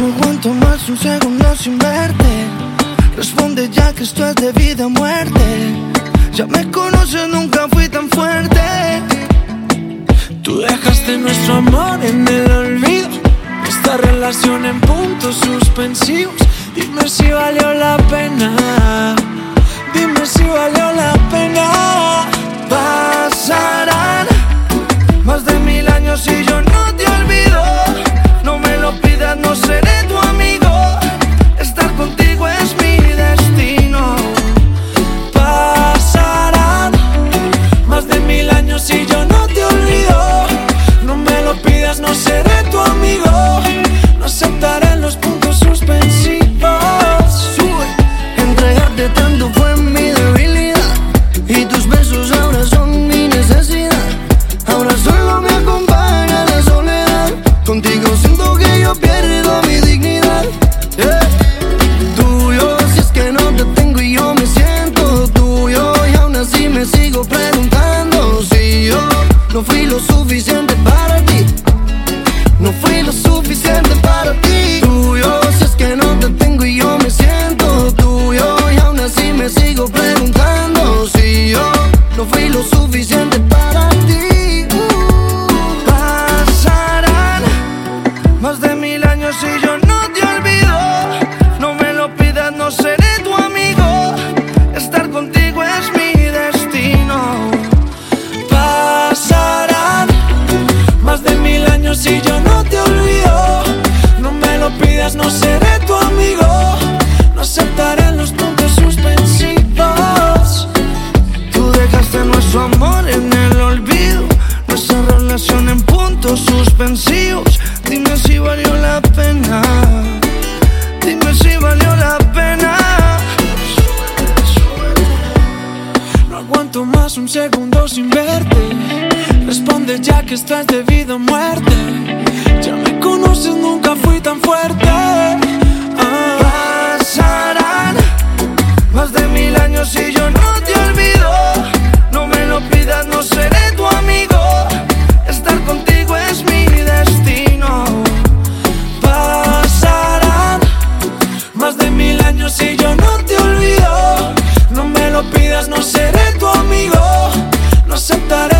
No aguanto más un segundo sin verte. Responde ya que esto es de vida o muerte. Ya me conoces, nunca fui tan fuerte. Tú dejaste nuestro amor en el olvido. Esta relación en puntos suspensivos. Dime si valió la pena. Dime si valió la pena. suficiente para ti. No fui lo suficiente para ti. Tuyo, si es que no te tengo y yo Dime si valió la pena. Dime si valió la pena. No aguanto más un segundo sin verte. Responde ya que estás de vida o muerte. Ya me conoces, nunca fui tan fuerte. Ah, pasará aceptaré